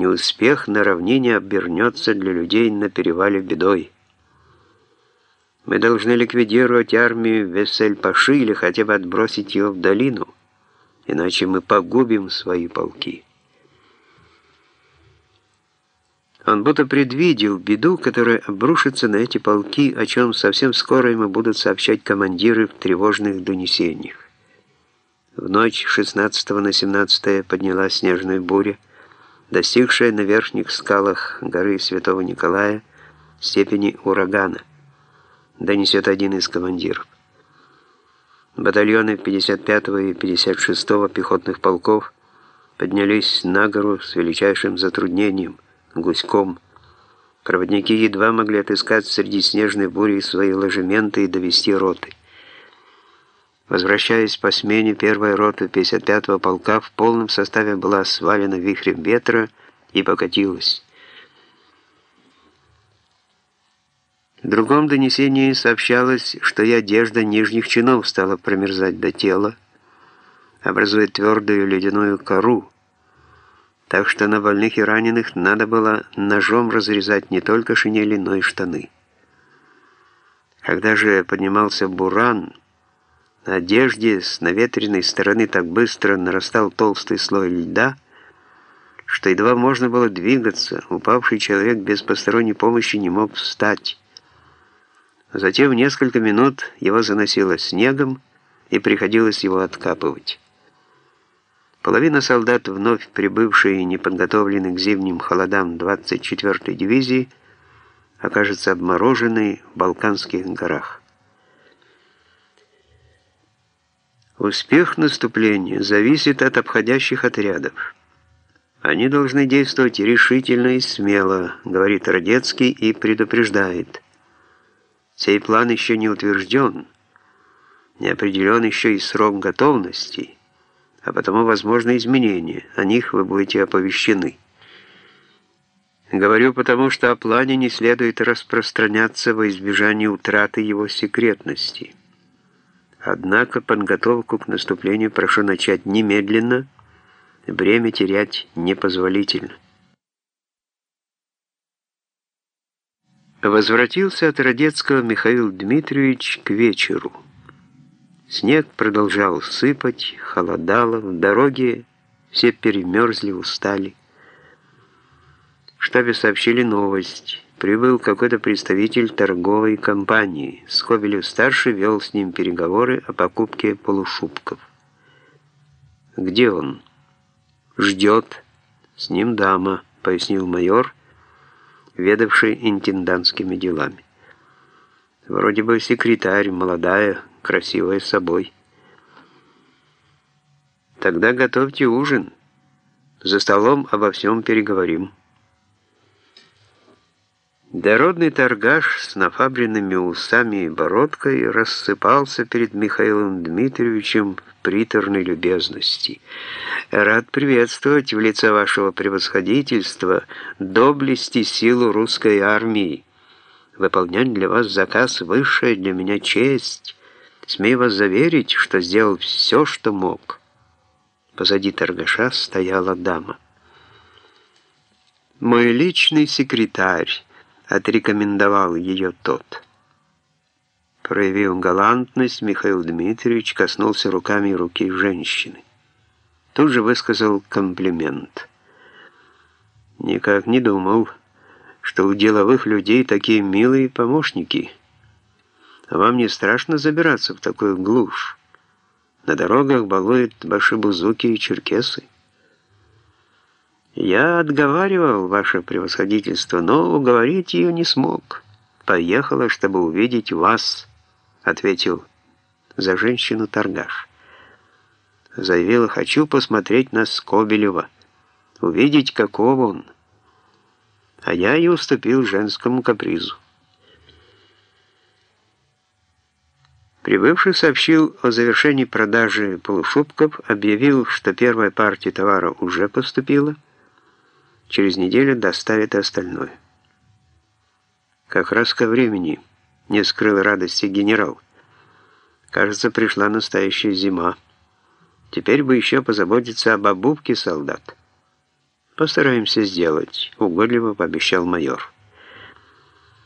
неуспех на равнине обернется для людей на перевале бедой. Мы должны ликвидировать армию Весель-Паши или хотя бы отбросить ее в долину, иначе мы погубим свои полки. Он будто предвидел беду, которая обрушится на эти полки, о чем совсем скоро ему будут сообщать командиры в тревожных донесениях. В ночь 16 на 17 поднялась снежная буря, достигшая на верхних скалах горы Святого Николая степени урагана, донесет один из командиров. Батальоны 55 и 56 пехотных полков поднялись на гору с величайшим затруднением – гуськом. Проводники едва могли отыскать среди снежной бури свои ложементы и довести роты. Возвращаясь по смене, первая рота 55-го полка в полном составе была свалена вихрем ветра и покатилась. В другом донесении сообщалось, что и одежда нижних чинов стала промерзать до тела, образуя твердую ледяную кору, так что на больных и раненых надо было ножом разрезать не только шинели, но и штаны. Когда же поднимался буран, на одежде с наветренной стороны так быстро нарастал толстый слой льда, что едва можно было двигаться, упавший человек без посторонней помощи не мог встать. Затем несколько минут его заносило снегом, и приходилось его откапывать. Половина солдат, вновь прибывшие и неподготовленные к зимним холодам 24-й дивизии, окажется обмороженной в Балканских горах. Успех наступления зависит от обходящих отрядов. Они должны действовать решительно и смело, говорит Родецкий и предупреждает. Сей план еще не утвержден, не определен еще и срок готовности – а потому возможны изменения. О них вы будете оповещены. Говорю потому, что о плане не следует распространяться во избежание утраты его секретности. Однако подготовку к наступлению прошу начать немедленно, время терять непозволительно. Возвратился от Родецкого Михаил Дмитриевич к вечеру. Снег продолжал сыпать, холодало, в дороге все перемерзли, устали. В штабе сообщили новость. Прибыл какой-то представитель торговой компании. Скобелев-старший вел с ним переговоры о покупке полушубков. «Где он?» «Ждет. С ним дама», — пояснил майор, ведавший интендантскими делами. «Вроде бы секретарь, молодая, красивая собой. Тогда готовьте ужин. За столом обо всем переговорим. Дородный торгаш с нафабренными усами и бородкой рассыпался перед Михаилом Дмитриевичем в приторной любезности. «Рад приветствовать в лице вашего превосходительства доблести силу русской армии. Выполнять для вас заказ — высшая для меня честь». Смею вас заверить, что сделал все, что мог. Позади торгаша стояла дама. Мой личный секретарь отрекомендовал ее тот. Проявив галантность, Михаил Дмитриевич коснулся руками руки женщины. Тут же высказал комплимент. Никак не думал, что у деловых людей такие милые помощники — а вам не страшно забираться в такую глушь? На дорогах балуют башибузуки и черкесы. Я отговаривал ваше превосходительство, но уговорить ее не смог. Поехала, чтобы увидеть вас, ответил за женщину торгаш. Заявила, хочу посмотреть на Скобелева, увидеть, каков он. А я и уступил женскому капризу. Прибывший сообщил о завершении продажи полушубков, объявил, что первая партия товара уже поступила, через неделю доставят остальное. Как раз ко времени не скрыл радости генерал. Кажется, пришла настоящая зима. Теперь бы еще позаботиться об обувке солдат. «Постараемся сделать», — угодливо пообещал майор.